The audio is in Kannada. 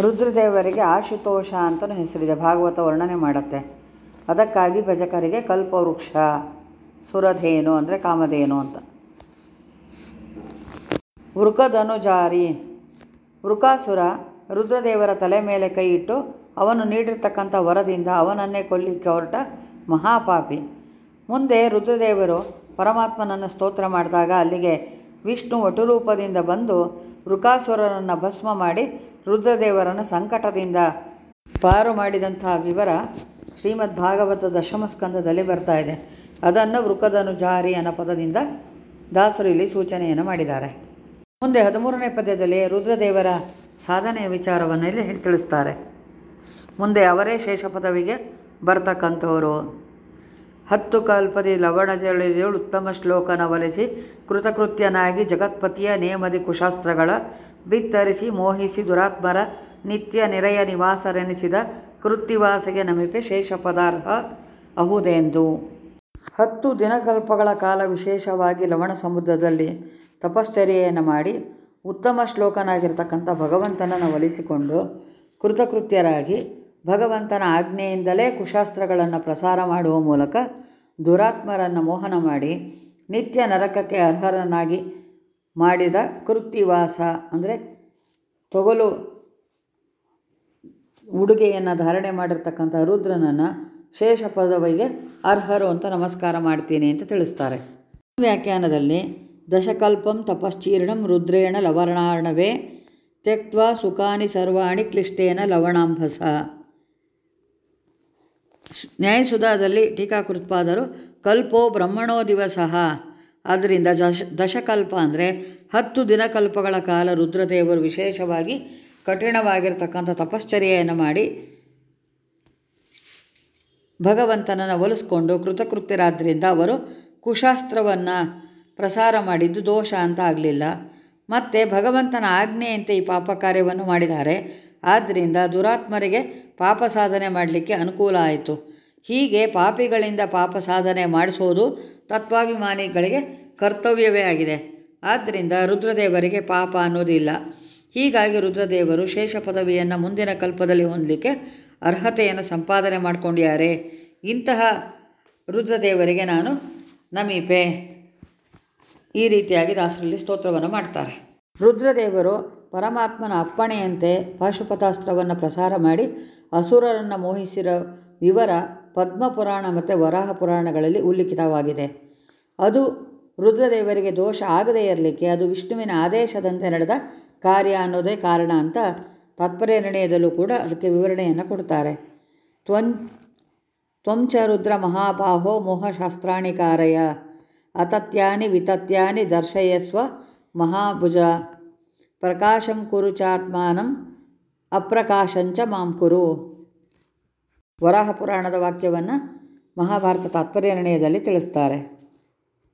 ರುದ್ರದೇವರಿಗೆ ಆಶುತೋಷ ಅಂತಲೂ ಹೆಸರಿದೆ. ಭಾಗವತ ವರ್ಣನೆ ಮಾಡುತ್ತೆ. ಅದಕ್ಕಾಗಿ ಭಜಕರಿಗೆ ಕಲ್ಪವೃಕ್ಷ, ಸುರಧೇನು ಅಂದರೆ ಕಾಮಧೇನು ಅಂತ. ವೃಕಧನುಜಾರಿ. ವೃಕಾಸುರ ರುದ್ರದೇವರ ತಲೆ ಮೇಲೆ ಕೈ ಇಟ್ಟು ಅವನು ನೀಡಿರ್ತಕ್ಕಂಥ ವರದಿಂದ ಅವನನ್ನೇ ಕೊಲ್ಲಿಕ್ಕೆ ಹೊರಟ ಮಹಾಪಾಪಿ. ಮುಂದೆ ರುದ್ರದೇವರು ಪರಮಾತ್ಮನನ್ನು ಸ್ತೋತ್ರ ಮಾಡಿದಾಗ ಅಲ್ಲಿಗೆ ವಿಷ್ಣು ವಟುರೂಪದಿಂದ ಬಂದು ವೃಕಾಸುರನನ್ನು ಭಸ್ಮ ಮಾಡಿ ರುದ್ರದೇವರನ್ನು ಸಂಕಟದಿಂದ ಪಾರು ಮಾಡಿದಂತಹ ವಿವರ ಶ್ರೀಮದ್ ಭಾಗವತ ದಶಮ ಸ್ಕಂದದಲ್ಲಿ ಬರ್ತಾ ಇದೆ. ಅದನ್ನು ವೃಕದನುಜಾರಿ ಅನ್ನೋ ಪದದಿಂದ ದಾಸರು ಇಲ್ಲಿ ಸೂಚನೆಯನ್ನು ಮಾಡಿದ್ದಾರೆ. ಮುಂದೆ ಹದಿಮೂರನೇ ಪದ್ಯದಲ್ಲಿ ರುದ್ರದೇವರ ಸಾಧನೆಯ ವಿಚಾರವನ್ನು ಇಲ್ಲಿ ತಿಳಿಸ್ತಾರೆ. ಮುಂದೆ ಅವರೇ ಶೇಷ ಪದವಿಗೆ ಬರ್ತಕ್ಕಂಥವರು. ಹತ್ತು ಕಲ್ಪದಿ ಲವಣ ಜಳಿಯು ಉತ್ತಮ ಶ್ಲೋಕನ ಒಲಿಸಿ ಕೃತಕೃತ್ಯನಾಗಿ ಜಗತ್ಪತಿಯ ನೇಮದಿ ಕುಶಾಸ್ತ್ರಗಳ ಬಿತ್ತರಿಸಿ ಮೋಹಿಸಿ ದುರಾತ್ಮರ ನಿತ್ಯ ನಿರಯ ನಿವಾಸರೆನಿಸಿದ ಕೃತ್ತಿವಾಸಿಗೆ ನಮಿಪೆ ಶೇಷ ಪದಾರ್ಹ ಅಹುದೆಂದು. ಹತ್ತು ದಿನಕಲ್ಪಗಳ ಕಾಲ ವಿಶೇಷವಾಗಿ ಲವಣ ಸಮುದ್ರದಲ್ಲಿ ತಪಶ್ಚರ್ಯೆಯನ್ನು ಮಾಡಿ ಉತ್ತಮ ಶ್ಲೋಕನಾಗಿರ್ತಕ್ಕಂಥ ಭಗವಂತನನ್ನು ಒಲಿಸಿಕೊಂಡು ಕೃತಕೃತ್ಯರಾಗಿ ಭಗವಂತನ ಆಜ್ಞೆಯಿಂದಲೇ ಕುಶಾಸ್ತ್ರಗಳನ್ನು ಪ್ರಸಾರ ಮಾಡುವ ಮೂಲಕ ದುರಾತ್ಮರನ್ನು ಮೋಹನ ಮಾಡಿ ನಿತ್ಯ ನರಕಕ್ಕೆ ಅರ್ಹರನ್ನಾಗಿ ಮಾಡಿದ ಕೃತಿವಾಸ ಅಂದರೆ ತೊಗಲು ಉಡುಗೆಯನ್ನು ಧಾರಣೆ ಮಾಡಿರ್ತಕ್ಕಂಥ ರುದ್ರನನ್ನು ಶೇಷ ಪದವಿಗೆ ಅರ್ಹರು ಅಂತ ನಮಸ್ಕಾರ ಮಾಡ್ತೀನಿ ಅಂತ ತಿಳಿಸ್ತಾರೆ. ವ್ಯಾಖ್ಯಾನದಲ್ಲಿ ದಶಕಲ್ಪಂ ತಪಶ್ಚೀರ್ಣಂ ರುದ್ರೇಣ ಲವರ್ಣಾರ್ಣವೇ ತ್ಯಕ್ವಾ ಸುಖಾನಿ ಸರ್ವಾಣಿ ಕ್ಲಿಷ್ಟೇನ ಲವಣಾಂಭಸ. ನ್ಯಾಯಸುಧಾದಲ್ಲಿ ಟೀಕಾಕೃತ್ಪಾದರು ಕಲ್ಪೋ ಬ್ರಹ್ಮಣೋ ದಿವಸ. ಆದ್ದರಿಂದ ದಶ, ದಶಕಲ್ಪ ಅಂದರೆ ಹತ್ತು ದಿನಕಲ್ಪಗಳ ಕಾಲ ರುದ್ರದೇವರು ವಿಶೇಷವಾಗಿ ಕಠಿಣವಾಗಿರ್ತಕ್ಕಂಥ ತಪಶ್ಚರ್ಯೆಯನ್ನು ಮಾಡಿ ಭಗವಂತನನ್ನು ಒಲಿಸ್ಕೊಂಡು ಕೃತಕೃತ್ಯರಾದ್ದರಿಂದ ಅವರು ಕುಶಾಸ್ತ್ರವನ್ನು ಪ್ರಸಾರ ಮಾಡಿದ್ದು ದೋಷ ಅಂತ ಆಗಲಿಲ್ಲ. ಮತ್ತು ಭಗವಂತನ ಆಜ್ಞೆಯಂತೆ ಈ ಪಾಪ ಕಾರ್ಯವನ್ನು ಮಾಡಿದ್ದಾರೆ. ಆದ್ದರಿಂದ ದುರಾತ್ಮರಿಗೆ ಪಾಪ ಸಾಧನೆ ಮಾಡಲಿಕ್ಕೆ ಅನುಕೂಲ ಆಯಿತು. ಹೀಗೆ ಪಾಪಿಗಳಿಂದ ಪಾಪ ಸಾಧನೆ ಮಾಡಿಸೋದು ತತ್ವಾಭಿಮಾನಿಗಳಿಗೆ ಕರ್ತವ್ಯವೇ ಆಗಿದೆ. ಆದ್ದರಿಂದ ರುದ್ರದೇವರಿಗೆ ಪಾಪ ಅನ್ನೋದಿಲ್ಲ. ಹೀಗಾಗಿ ರುದ್ರದೇವರು ಶೇಷ ಪದವಿಯನ್ನು ಮುಂದಿನ ಕಲ್ಪದಲ್ಲಿ ಹೊಂದಲಿಕ್ಕೆ ಅರ್ಹತೆಯನ್ನು ಸಂಪಾದನೆ ಮಾಡಿಕೊಂಡಿದ್ದಾರೆ. ಇಂತಹ ರುದ್ರದೇವರಿಗೆ ನಾನು ನಮೀಪೆ. ಈ ರೀತಿಯಾಗಿ ದಾಸರಲ್ಲಿ ಸ್ತೋತ್ರವನ್ನು ಮಾಡ್ತಾರೆ. ರುದ್ರದೇವರು ಪರಮಾತ್ಮನ ಅಪ್ಪಣೆಯಂತೆ ಪಾಶುಪತಾಸ್ತ್ರವನ್ನು ಪ್ರಸಾರ ಮಾಡಿ ಅಸುರರನ್ನು ಮೋಹಿಸಿರೋ ವಿವರ ಪದ್ಮಪುರಾಣ ಮತ್ತು ವರಾಹ ಪುರಾಣಗಳಲ್ಲಿ ಉಲ್ಲಿಖಿತವಾಗಿದೆ. ಅದು ರುದ್ರದೇವರಿಗೆ ದೋಷ ಆಗದೇ ಇರಲಿಕ್ಕೆ, ಅದು ವಿಷ್ಣುವಿನ ಆದೇಶದಂತೆ ನಡೆದ ಕಾರ್ಯ ಅನ್ನೋದೇ ಕಾರಣ ಅಂತ ತಾತ್ಪರ್ಯ ನಿರ್ಣಯದಲ್ಲೂ ಕೂಡ ಅದಕ್ಕೆ ವಿವರಣೆಯನ್ನು ಕೊಡ್ತಾರೆ. ತ್ವಂ, ತ್ವಂಚ ರುದ್ರ ಮಹಾಬಾಹೋ ಮೋಹಶಾಸ್ತ್ರಾಣಿ ಕಾರಯ, ಅತತ್ಯಾನಿ ವಿತತ್ಯಾನಿ ದರ್ಶಯಸ್ವ ಮಹಾಭುಜ, ಪ್ರಕಾಶಂ ಕುರು ಚಾತ್ಮಾನಂ ಅಪ್ರಕಾಶಂಚ ಮಾಂ ಕುರು. ವರಾಹ ಪುರಾಣದ ವಾಕ್ಯವನ್ನು ಮಹಾಭಾರತ ತಾತ್ಪರ್ಯ ನಿರ್ಣಯದಲ್ಲಿ ತಿಳಿಸ್ತಾರೆ.